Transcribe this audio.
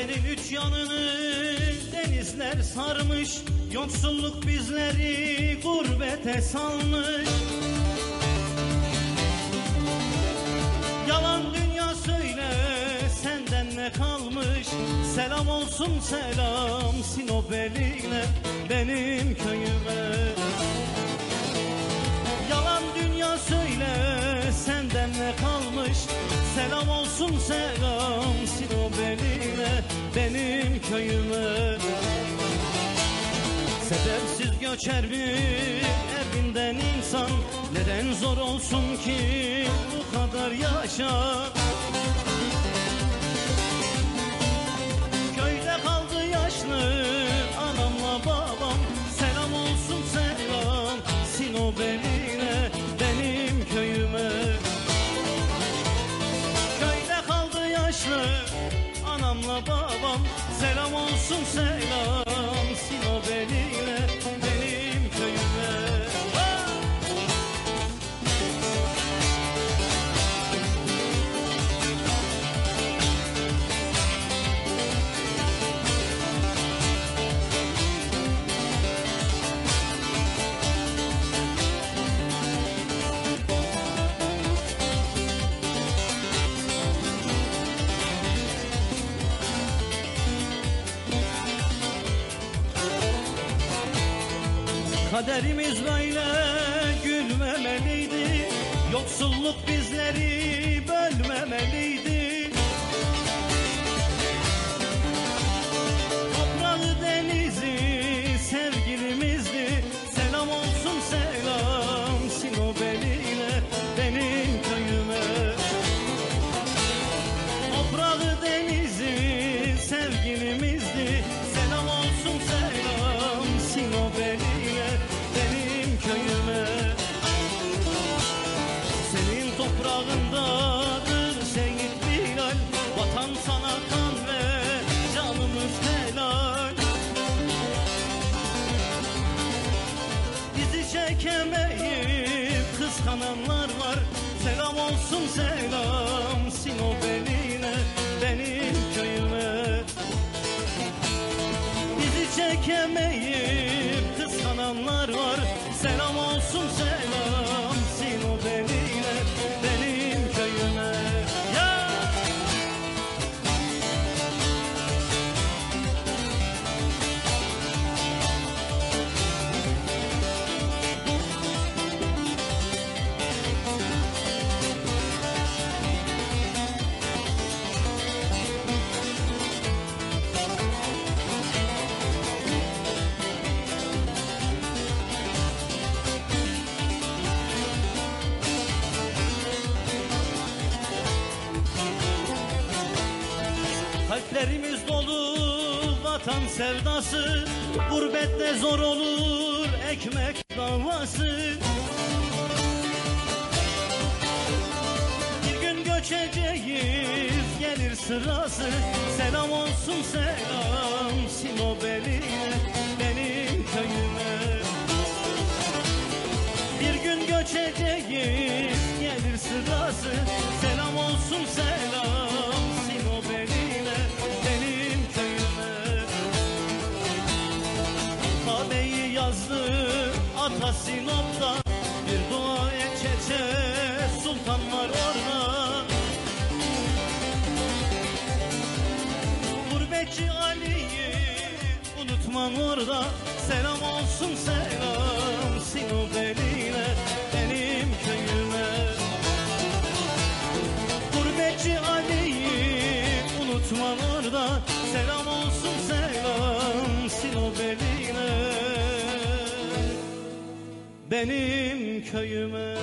Senin üç yanını denizler sarmış Yoksulluk bizleri gurbete salmış. Yalan dünya söyle senden ne kalmış? Selam olsun selam Sinop eline benim köyüme benim köyüme Sebepsiz göçer bir evinden insan. Neden zor olsun ki bu kadar yaşa? Köyde kaldı yaşlı anamla babam. Selam olsun selam Sinop eline benim köyüme. Köyde kaldı yaşlı anamla babam. Selam olsun selam. Sinop eline benim köyüme Kaderimiz böyle var Selam olsun selam. Sinop eline benim köyüme. Bizi çekemeyip kıskananlar var. Selam olsun selam Kalplerimiz dolu vatan sevdası. Gurbette zor olur ekmek davası. Bir gün göçeceğiz gelir sırası. Selam olsun selam yazdı ata Sinop'ta Bir dua çeçe sultan var orada. Gurbetçi Ali'yi unutmam orada. Selam olsun selam Sinop eline benim köyüme